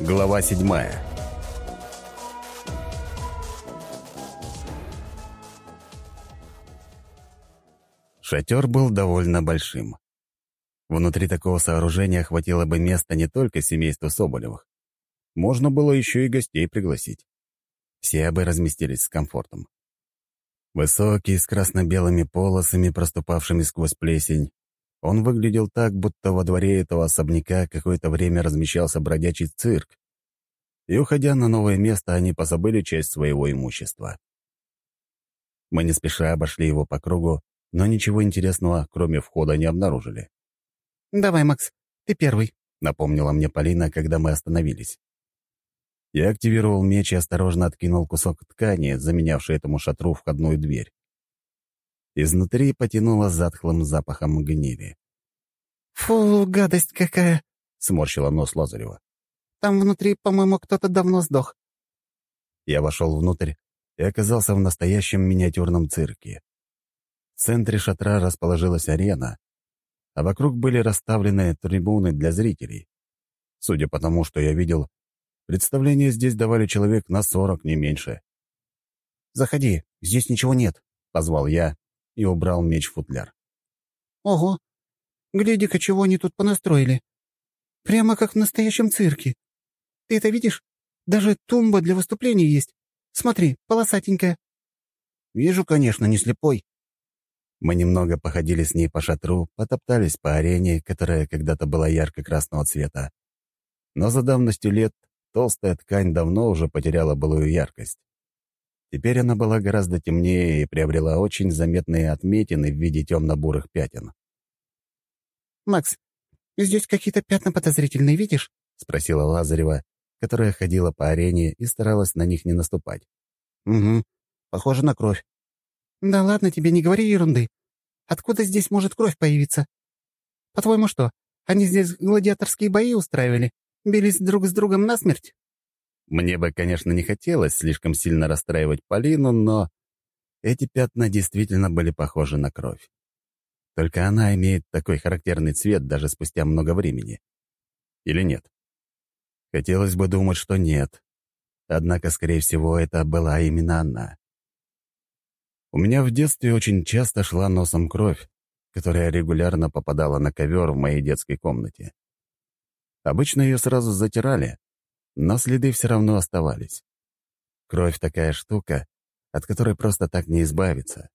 Глава седьмая. Шатер был довольно большим. Внутри такого сооружения хватило бы места не только семейству Соболевых. Можно было еще и гостей пригласить. Все бы разместились с комфортом. Высокий, с красно-белыми полосами, проступавшими сквозь плесень, он выглядел так, будто во дворе этого особняка какое-то время размещался бродячий цирк. И, уходя на новое место, они позабыли часть своего имущества. Мы не спеша обошли его по кругу, но ничего интересного, кроме входа, не обнаружили. «Давай, Макс, ты первый», — напомнила мне Полина, когда мы остановились. Я активировал меч и осторожно откинул кусок ткани, заменявший этому шатру входную дверь. Изнутри потянуло затхлым запахом гнили. «Фу, гадость какая!» — сморщила нос Лазарева. «Там внутри, по-моему, кто-то давно сдох». Я вошел внутрь и оказался в настоящем миниатюрном цирке. В центре шатра расположилась арена, а вокруг были расставлены трибуны для зрителей. Судя по тому, что я видел, представление здесь давали человек на сорок, не меньше. «Заходи, здесь ничего нет», — позвал я и убрал меч в футляр. «Ого! Гляди-ка, чего они тут понастроили. Прямо как в настоящем цирке. Ты это видишь? Даже тумба для выступлений есть. Смотри, полосатенькая». «Вижу, конечно, не слепой». Мы немного походили с ней по шатру, потоптались по арене, которая когда-то была ярко-красного цвета. Но за давностью лет толстая ткань давно уже потеряла былую яркость. Теперь она была гораздо темнее и приобрела очень заметные отметины в виде темно-бурых пятен. «Макс, здесь какие-то пятна подозрительные, видишь?» — спросила Лазарева, которая ходила по арене и старалась на них не наступать. «Угу, похоже на кровь». «Да ладно тебе, не говори ерунды. Откуда здесь может кровь появиться? По-твоему что, они здесь гладиаторские бои устраивали? Бились друг с другом насмерть?» Мне бы, конечно, не хотелось слишком сильно расстраивать Полину, но эти пятна действительно были похожи на кровь. Только она имеет такой характерный цвет даже спустя много времени. Или нет? Хотелось бы думать, что нет. Однако, скорее всего, это была именно она. У меня в детстве очень часто шла носом кровь, которая регулярно попадала на ковер в моей детской комнате. Обычно ее сразу затирали, но следы все равно оставались. Кровь такая штука, от которой просто так не избавиться.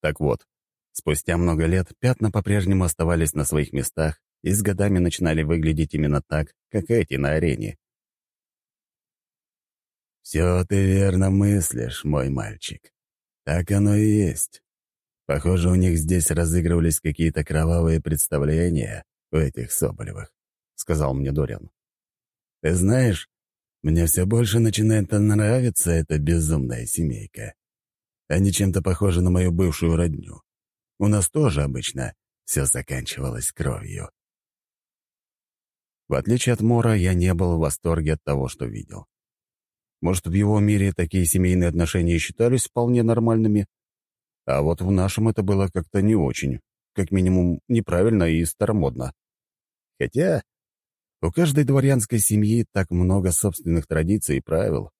Так вот, спустя много лет пятна по-прежнему оставались на своих местах и с годами начинали выглядеть именно так, как эти на арене. «Все ты верно мыслишь, мой мальчик. Так оно и есть. Похоже, у них здесь разыгрывались какие-то кровавые представления у этих Соболевых», — сказал мне Дориан. Ты знаешь, мне все больше начинает нравиться эта безумная семейка. Они чем-то похожи на мою бывшую родню. У нас тоже обычно все заканчивалось кровью. В отличие от Мора, я не был в восторге от того, что видел. Может, в его мире такие семейные отношения считались вполне нормальными, а вот в нашем это было как-то не очень, как минимум неправильно и старомодно. Хотя у каждой дворянской семьи так много собственных традиций и правил.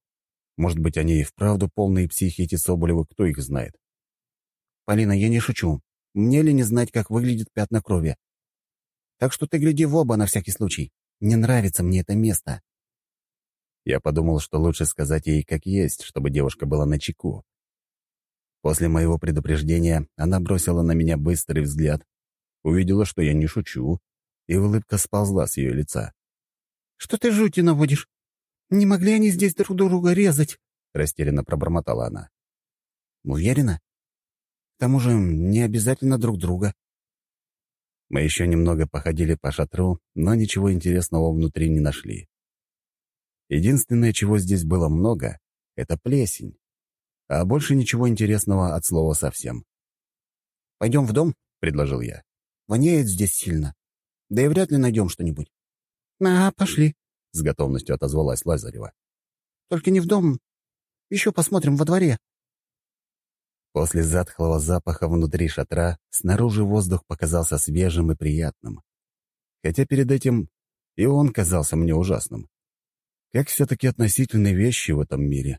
Может быть, они и вправду полные психи эти Соболевы, кто их знает. «Полина, я не шучу. Мне ли не знать, как выглядит пятна крови? Так что ты гляди в оба на всякий случай. Не нравится мне это место». Я подумал, что лучше сказать ей как есть, чтобы девушка была на чеку. После моего предупреждения она бросила на меня быстрый взгляд, увидела, что я не шучу, и улыбка сползла с ее лица. «Что ты жути наводишь? Не могли они здесь друг друга резать?» — растерянно пробормотала она. «Уверена? К тому же не обязательно друг друга». Мы еще немного походили по шатру, но ничего интересного внутри не нашли. Единственное, чего здесь было много, — это плесень. А больше ничего интересного от слова совсем. «Пойдем в дом?» — предложил я. «Воняет здесь сильно. Да и вряд ли найдем что-нибудь». «А, пошли», — с готовностью отозвалась Лазарева. «Только не в дом. Еще посмотрим во дворе». После затхлого запаха внутри шатра снаружи воздух показался свежим и приятным. Хотя перед этим и он казался мне ужасным. Как все-таки относительные вещи в этом мире.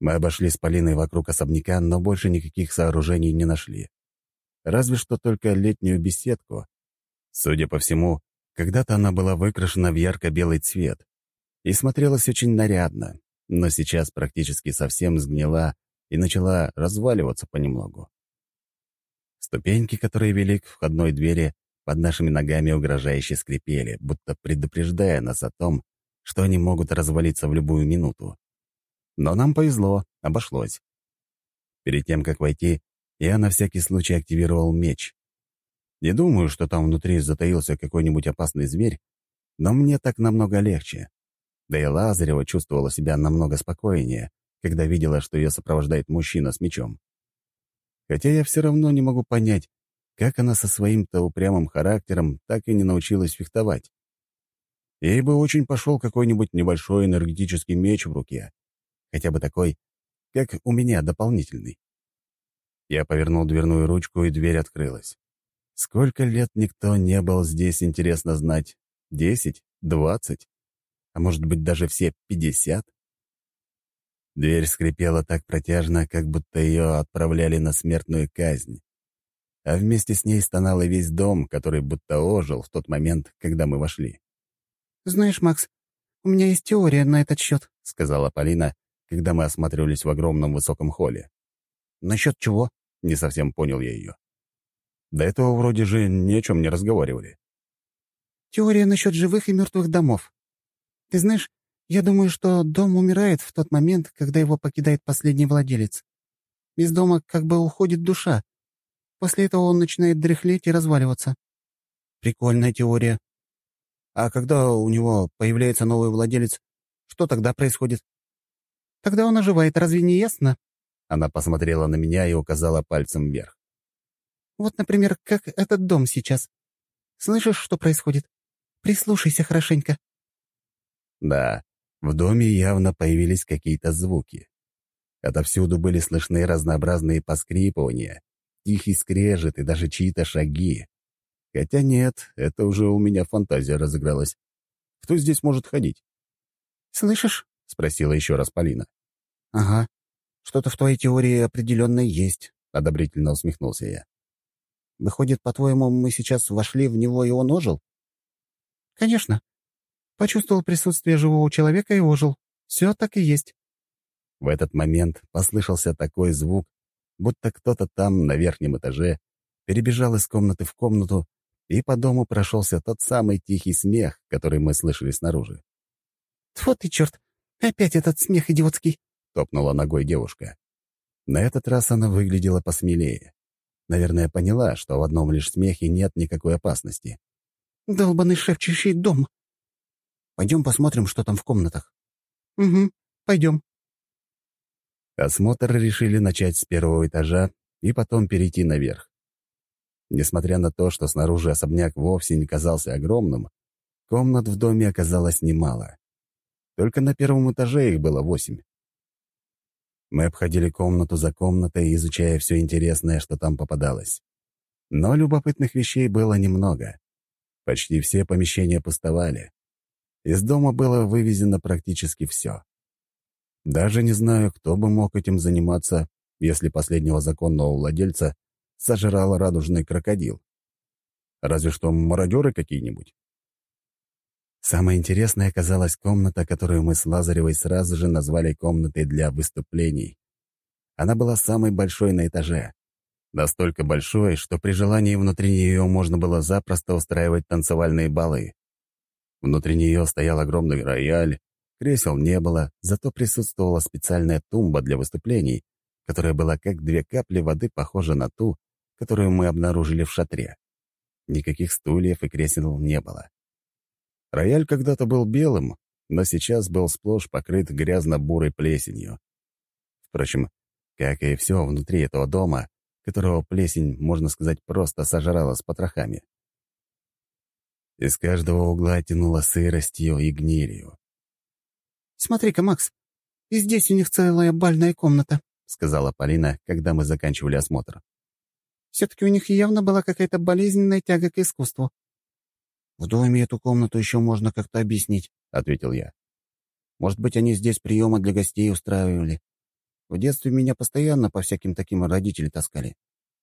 Мы обошли с Полиной вокруг особняка, но больше никаких сооружений не нашли. Разве что только летнюю беседку. Судя по всему, когда-то она была выкрашена в ярко-белый цвет и смотрелась очень нарядно, но сейчас практически совсем сгнила и начала разваливаться понемногу. Ступеньки, которые вели к входной двери, под нашими ногами угрожающе скрипели, будто предупреждая нас о том, что они могут развалиться в любую минуту. Но нам повезло, обошлось. Перед тем, как войти, я на всякий случай активировал меч. Не думаю, что там внутри затаился какой-нибудь опасный зверь, но мне так намного легче. Да и Лазарева чувствовала себя намного спокойнее, когда видела, что ее сопровождает мужчина с мечом. Хотя я все равно не могу понять, как она со своим-то упрямым характером так и не научилась фехтовать. Ей бы очень пошел какой-нибудь небольшой энергетический меч в руке, хотя бы такой, как у меня, дополнительный. Я повернул дверную ручку, и дверь открылась. Сколько лет никто не был здесь, интересно знать? Десять? Двадцать? А может быть, даже все пятьдесят? Дверь скрипела так протяжно, как будто ее отправляли на смертную казнь. А вместе с ней стонал и весь дом, который будто ожил в тот момент, когда мы вошли. «Знаешь, Макс, у меня есть теория на этот счет», — сказала Полина, когда мы осматривались в огромном высоком холле. «Насчет чего?» — не совсем понял я ее. До этого вроде же ни о чем не разговаривали. «Теория насчет живых и мертвых домов. Ты знаешь, я думаю, что дом умирает в тот момент, когда его покидает последний владелец. Из дома как бы уходит душа. После этого он начинает дряхлеть и разваливаться». «Прикольная теория. А когда у него появляется новый владелец, что тогда происходит?» «Тогда он оживает, разве не ясно?» Она посмотрела на меня и указала пальцем вверх. «Вот, например, как этот дом сейчас. Слышишь, что происходит? Прислушайся хорошенько». Да, в доме явно появились какие-то звуки. Отовсюду были слышны разнообразные поскрипывания, тихий скрежет и даже чьи-то шаги. Хотя нет, это уже у меня фантазия разыгралась. Кто здесь может ходить? «Слышишь?» — спросила еще раз Полина. «Ага. Что-то в твоей теории определенно есть», — одобрительно усмехнулся я. «Выходит, по-твоему, мы сейчас вошли в него, и он ожил?» «Конечно. Почувствовал присутствие живого человека и ожил. Все так и есть». В этот момент послышался такой звук, будто кто-то там, на верхнем этаже, перебежал из комнаты в комнату, и по дому прошелся тот самый тихий смех, который мы слышали снаружи. «Тьфу ты, черт! Опять этот смех идиотский!» — топнула ногой девушка. На этот раз она выглядела посмелее. Наверное, поняла, что в одном лишь смехе нет никакой опасности. «Долбанный шепчущий дом!» «Пойдем посмотрим, что там в комнатах». «Угу, пойдем». Осмотр решили начать с первого этажа и потом перейти наверх. Несмотря на то, что снаружи особняк вовсе не казался огромным, комнат в доме оказалось немало. Только на первом этаже их было восемь. Мы обходили комнату за комнатой, изучая все интересное, что там попадалось. Но любопытных вещей было немного. Почти все помещения пустовали. Из дома было вывезено практически все. Даже не знаю, кто бы мог этим заниматься, если последнего законного владельца сожрал радужный крокодил. Разве что мародеры какие-нибудь. Самое интересное оказалась комната, которую мы с Лазаревой сразу же назвали комнатой для выступлений. Она была самой большой на этаже. Настолько большой, что при желании внутри нее можно было запросто устраивать танцевальные балы. Внутри нее стоял огромный рояль, кресел не было, зато присутствовала специальная тумба для выступлений, которая была как две капли воды похожа на ту, которую мы обнаружили в шатре. Никаких стульев и кресел не было. Рояль когда-то был белым, но сейчас был сплошь покрыт грязно-бурой плесенью. Впрочем, как и все внутри этого дома, которого плесень, можно сказать, просто сожрала с потрохами. Из каждого угла тянуло сыростью и гнилью. «Смотри-ка, Макс, и здесь у них целая бальная комната», — сказала Полина, когда мы заканчивали осмотр. Все-таки у них явно была какая-то болезненная тяга к искусству. «В доме эту комнату еще можно как-то объяснить», — ответил я. «Может быть, они здесь приемы для гостей устраивали. В детстве меня постоянно по всяким таким родители таскали.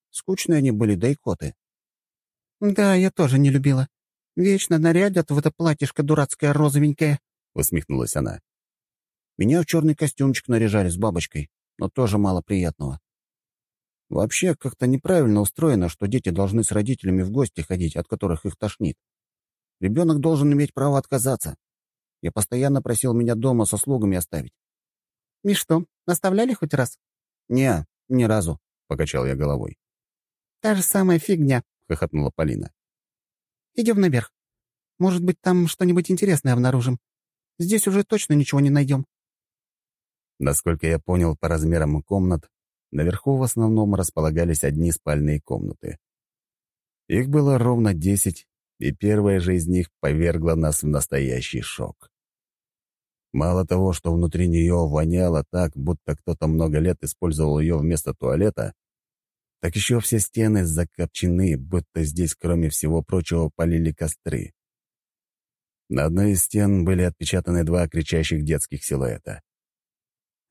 Скучные они были, да и коты». «Да, я тоже не любила. Вечно нарядят в это платьишко дурацкое розовенькое», — усмехнулась она. «Меня в черный костюмчик наряжали с бабочкой, но тоже мало приятного. Вообще, как-то неправильно устроено, что дети должны с родителями в гости ходить, от которых их тошнит. Ребенок должен иметь право отказаться. Я постоянно просил меня дома со слугами оставить. «И что, оставляли хоть раз?» «Не, ни разу», — покачал я головой. «Та же самая фигня», — хохотнула Полина. «Идем наверх. Может быть, там что-нибудь интересное обнаружим. Здесь уже точно ничего не найдем». Насколько я понял по размерам комнат, наверху в основном располагались одни спальные комнаты. Их было ровно десять, и первая же из них повергла нас в настоящий шок. Мало того, что внутри нее воняло так, будто кто-то много лет использовал ее вместо туалета, так еще все стены закопчены, будто здесь, кроме всего прочего, полили костры. На одной из стен были отпечатаны два кричащих детских силуэта.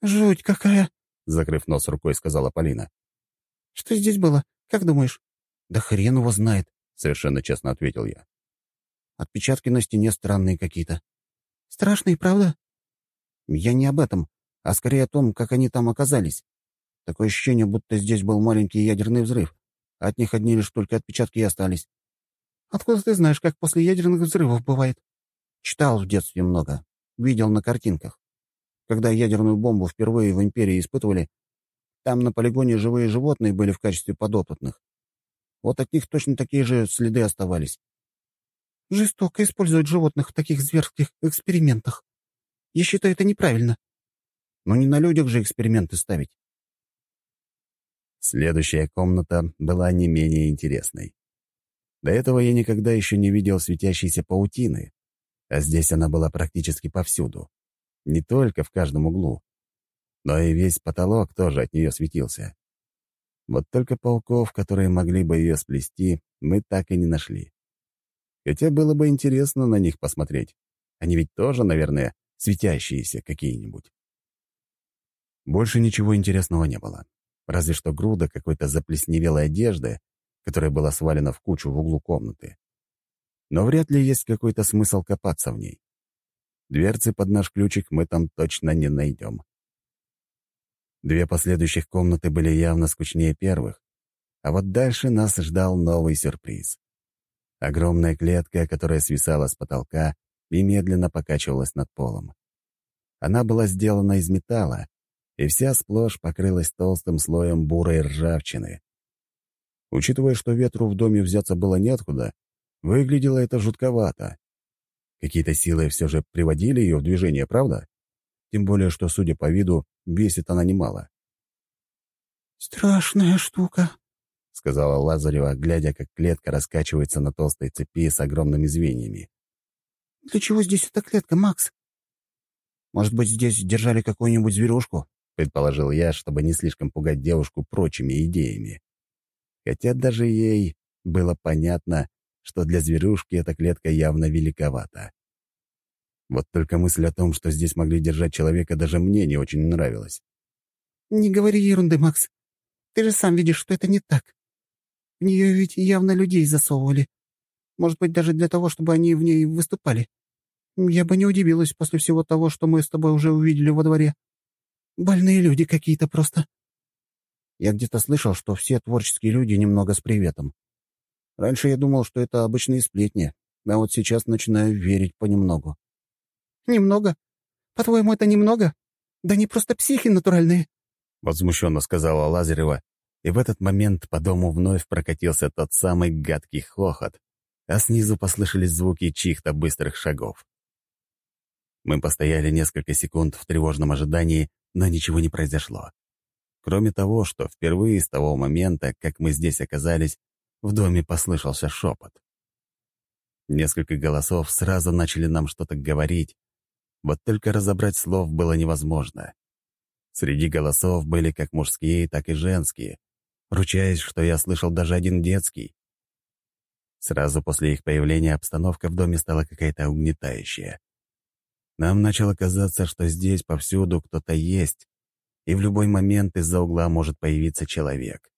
«Жуть какая!» — закрыв нос рукой, сказала Полина. «Что здесь было? Как думаешь?» «Да хрен его знает совершенно честно ответил я. Отпечатки на стене странные какие-то. Страшные, правда? Я не об этом, а скорее о том, как они там оказались. Такое ощущение, будто здесь был маленький ядерный взрыв. От них одни лишь только отпечатки и остались. Откуда ты знаешь, как после ядерных взрывов бывает? Читал в детстве много. Видел на картинках. Когда ядерную бомбу впервые в Империи испытывали, там на полигоне живые животные были в качестве подопытных. Вот от них точно такие же следы оставались. Жестоко использовать животных в таких зверских экспериментах. Я считаю, это неправильно. Но не на людях же эксперименты ставить. Следующая комната была не менее интересной. До этого я никогда еще не видел светящейся паутины, а здесь она была практически повсюду. Не только в каждом углу, но и весь потолок тоже от нее светился. Вот только пауков, которые могли бы ее сплести, мы так и не нашли. Хотя было бы интересно на них посмотреть. Они ведь тоже, наверное, светящиеся какие-нибудь. Больше ничего интересного не было. Разве что груда какой-то заплесневелой одежды, которая была свалена в кучу в углу комнаты. Но вряд ли есть какой-то смысл копаться в ней. Дверцы под наш ключик мы там точно не найдем. Две последующих комнаты были явно скучнее первых, а вот дальше нас ждал новый сюрприз. Огромная клетка, которая свисала с потолка и медленно покачивалась над полом. Она была сделана из металла, и вся сплошь покрылась толстым слоем бурой ржавчины. Учитывая, что ветру в доме взяться было неоткуда, выглядело это жутковато. Какие-то силы все же приводили ее в движение, правда? Тем более, что, судя по виду, весит она немало. «Страшная штука», — сказала Лазарева, глядя, как клетка раскачивается на толстой цепи с огромными звеньями. «Для чего здесь эта клетка, Макс?» «Может быть, здесь держали какую-нибудь зверушку?» — предположил я, чтобы не слишком пугать девушку прочими идеями. Хотя даже ей было понятно, что для зверушки эта клетка явно великовата. Вот только мысль о том, что здесь могли держать человека, даже мне не очень нравилась. «Не говори ерунды, Макс. Ты же сам видишь, что это не так. В нее ведь явно людей засовывали. Может быть, даже для того, чтобы они в ней выступали. Я бы не удивилась после всего того, что мы с тобой уже увидели во дворе. Больные люди какие-то просто». Я где-то слышал, что все творческие люди немного с приветом. Раньше я думал, что это обычные сплетни, а вот сейчас начинаю верить понемногу. «Немного? По-твоему, это немного? Да не просто психи натуральные!» Возмущенно сказала Лазарева, и в этот момент по дому вновь прокатился тот самый гадкий хохот, а снизу послышались звуки чьих-то быстрых шагов. Мы постояли несколько секунд в тревожном ожидании, но ничего не произошло. Кроме того, что впервые с того момента, как мы здесь оказались, в доме послышался шепот. Несколько голосов сразу начали нам что-то говорить, вот только разобрать слов было невозможно. Среди голосов были как мужские, так и женские, ручаясь, что я слышал даже один детский. Сразу после их появления обстановка в доме стала какая-то угнетающая. Нам начало казаться, что здесь повсюду кто-то есть, и в любой момент из-за угла может появиться человек.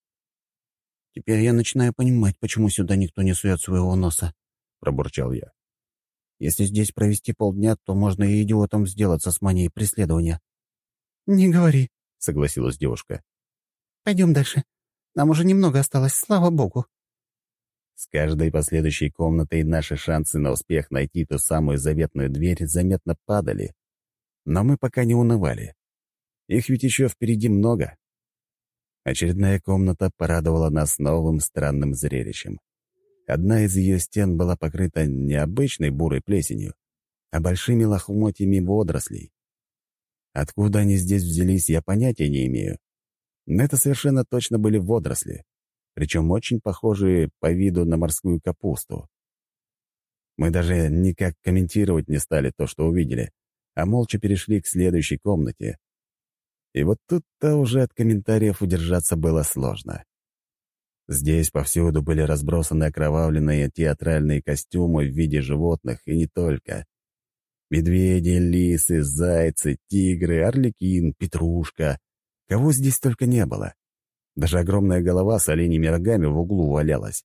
«Теперь я начинаю понимать, почему сюда никто не сует своего носа», — пробурчал я. «Если здесь провести полдня, то можно и идиотом сделаться с манией преследования». «Не говори», — согласилась девушка. «Пойдем дальше. Нам уже немного осталось, слава богу». С каждой последующей комнатой наши шансы на успех найти ту самую заветную дверь заметно падали. Но мы пока не унывали. Их ведь еще впереди много. Очередная комната порадовала нас новым странным зрелищем. Одна из ее стен была покрыта не обычной бурой плесенью, а большими лохмотьями водорослей. Откуда они здесь взялись, я понятия не имею. Но это совершенно точно были водоросли причем очень похожие по виду на морскую капусту. Мы даже никак комментировать не стали то, что увидели, а молча перешли к следующей комнате. И вот тут-то уже от комментариев удержаться было сложно. Здесь повсюду были разбросаны окровавленные театральные костюмы в виде животных, и не только. Медведи, лисы, зайцы, тигры, орликин, петрушка. Кого здесь только не было. Даже огромная голова с оленями рогами в углу валялась.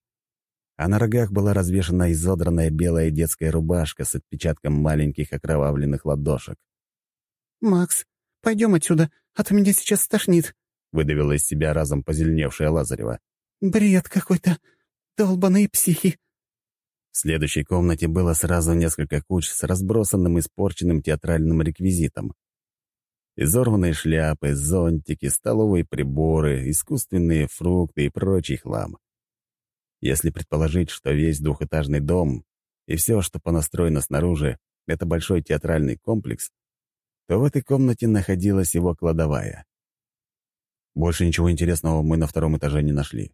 А на рогах была развешана изодранная белая детская рубашка с отпечатком маленьких окровавленных ладошек. «Макс, пойдем отсюда, а то меня сейчас стошнит», — выдавила из себя разом позеленевшая Лазарева. «Бред какой-то. Долбаные психи». В следующей комнате было сразу несколько куч с разбросанным испорченным театральным реквизитом. Изорванные шляпы, зонтики, столовые приборы, искусственные фрукты и прочий хлам. Если предположить, что весь двухэтажный дом и все, что понастроено снаружи, это большой театральный комплекс, то в этой комнате находилась его кладовая. Больше ничего интересного мы на втором этаже не нашли.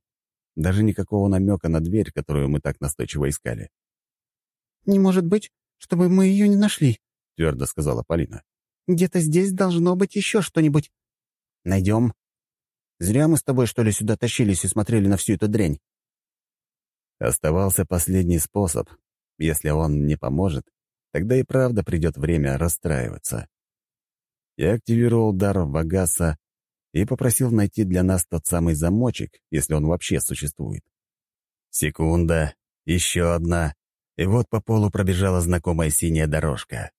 Даже никакого намека на дверь, которую мы так настойчиво искали. «Не может быть, чтобы мы ее не нашли», — твердо сказала Полина. Где-то здесь должно быть еще что-нибудь». «Найдем. Зря мы с тобой, что ли, сюда тащились и смотрели на всю эту дрянь». Оставался последний способ. Если он не поможет, тогда и правда придет время расстраиваться. Я активировал дар Вагаса и попросил найти для нас тот самый замочек, если он вообще существует. Секунда, еще одна, и вот по полу пробежала знакомая синяя дорожка.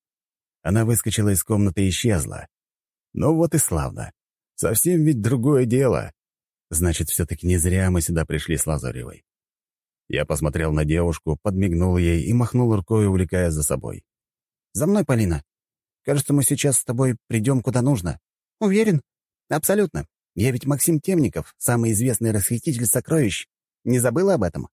Она выскочила из комнаты и исчезла. Ну вот и славно. Совсем ведь другое дело. Значит, все-таки не зря мы сюда пришли с Лазаревой. Я посмотрел на девушку, подмигнул ей и махнул рукой, увлекая за собой. «За мной, Полина. Кажется, мы сейчас с тобой придем куда нужно». «Уверен?» «Абсолютно. Я ведь Максим Темников, самый известный расхититель сокровищ. Не забыла об этом?»